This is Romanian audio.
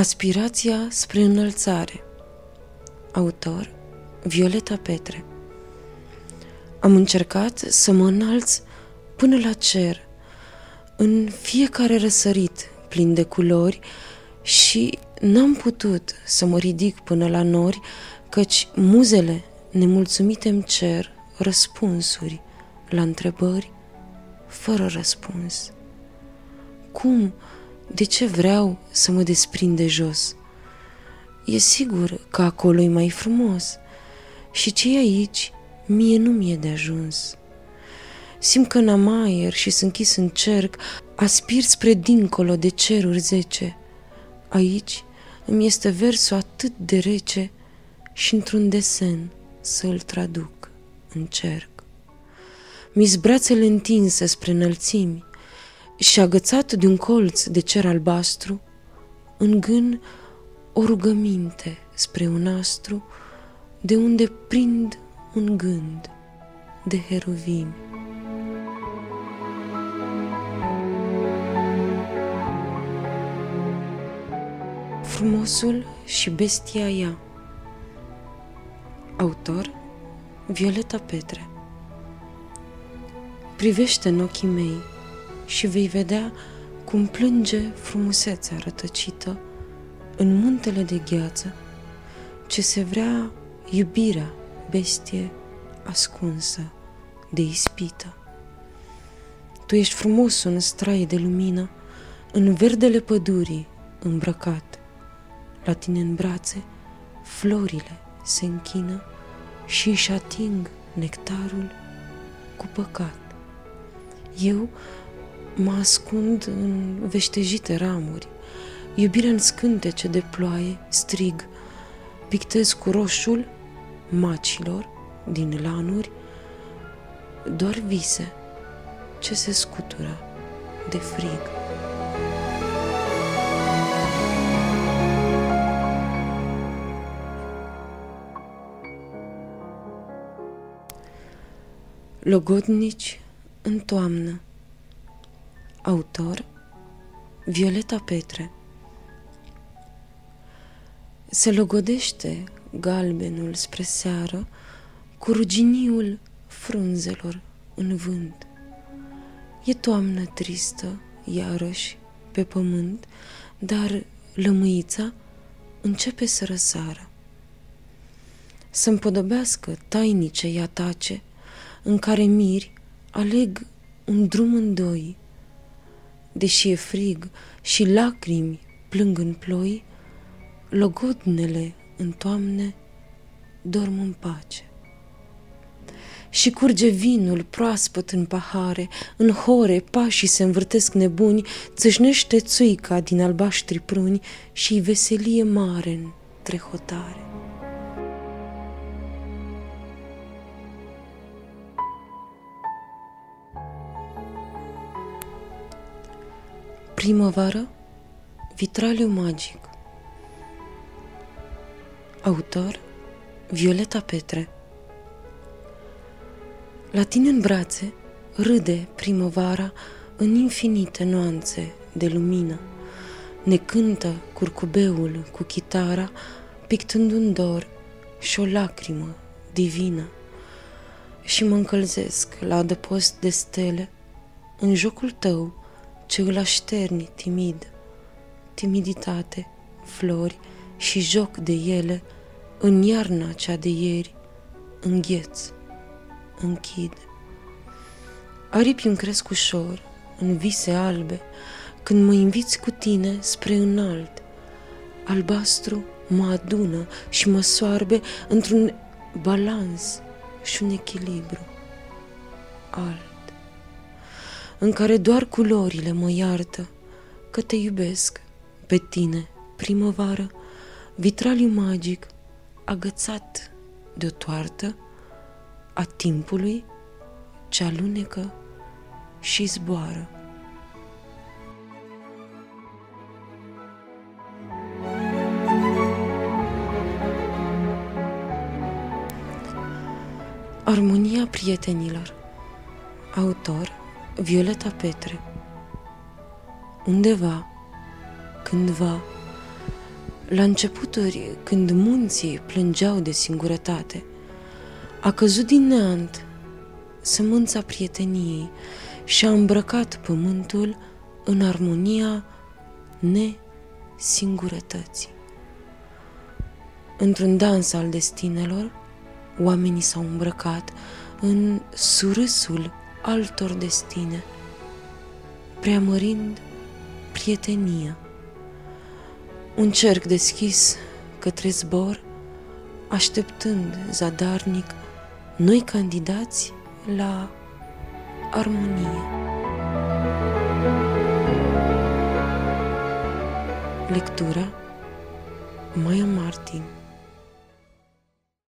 Aspirația spre înălțare Autor Violeta Petre Am încercat să mă înalț până la cer, în fiecare răsărit plin de culori și n-am putut să mă ridic până la nori, căci muzele nemulțumite îmi cer răspunsuri la întrebări fără răspuns. Cum de ce vreau să mă desprind de jos? E sigur că acolo e mai frumos și ce aici mie nu mi-e de ajuns. Simt că n-am aer și sunt închis în cerc, aspir spre dincolo de ceruri zece. Aici îmi este versul atât de rece și într-un desen să-l traduc în cerc. Mi-s brațele întinse spre înălțimi, și agățat de un colț de cer albastru, în gân o rugăminte spre un astru, de unde prind un gând de heruvimi. Frumosul și bestia ea Autor Violeta Petre Privește în ochii mei și vei vedea cum plânge frumusețea rătăcită în muntele de gheață, ce se vrea iubirea bestie ascunsă de ispită. Tu ești frumos în strai de lumină, în verdele pădurii îmbrăcat. La tine în brațe, florile se închină și își ating nectarul cu păcat. Eu Mă ascund în veștejite ramuri, iubirea în scântece de ploaie, strig, pictez cu roșul macilor din lanuri, doar vise ce se scutură de frig. Logodnici în toamnă Autor Violeta Petre Se logodește galbenul spre seară cu ruginiul frunzelor în vânt. E toamnă tristă, iarăși, pe pământ, dar lămâița începe să răsară. Să împodobească tainice iatace în care miri aleg un drum în doi, deși e frig și lacrimi plâng în ploi, logodnele în toamne dorm în pace. Și curge vinul proaspăt în pahare, în hore pașii se învârtesc nebuni, țâșnește țuica din albaștri pruni și veselie mare în trehotare. Primăvară, Vitraliu magic Autor Violeta Petre La tine în brațe râde primăvara în infinite nuanțe de lumină. Ne cântă curcubeul cu chitara, pictând un dor și o lacrimă divină. Și mă încălzesc la adăpost de stele, în jocul tău ce îl așterni timid, timiditate, flori și joc de ele, în iarna cea de ieri, îngheț, închid. Aripi îmi cresc ușor, în vise albe, când mă inviți cu tine spre înalt. Albastru mă adună și mă soarbe într-un balans și un echilibru alt în care doar culorile mă iartă că te iubesc pe tine, primăvară, vitraliu magic, agățat de o toartă a timpului ce alunecă și zboară. Armonia prietenilor Autor Violeta Petre Undeva, cândva, La începuturi, când munții plângeau de singurătate, a căzut din neant sămânța prieteniei și a îmbrăcat pământul în armonia nesingurătății. Într-un dans al destinelor, oamenii s-au îmbrăcat în surâsul altor destine, preamărind prietenia. Un cerc deschis către zbor, așteptând zadarnic noi candidați la armonie. Lectura Maya Martin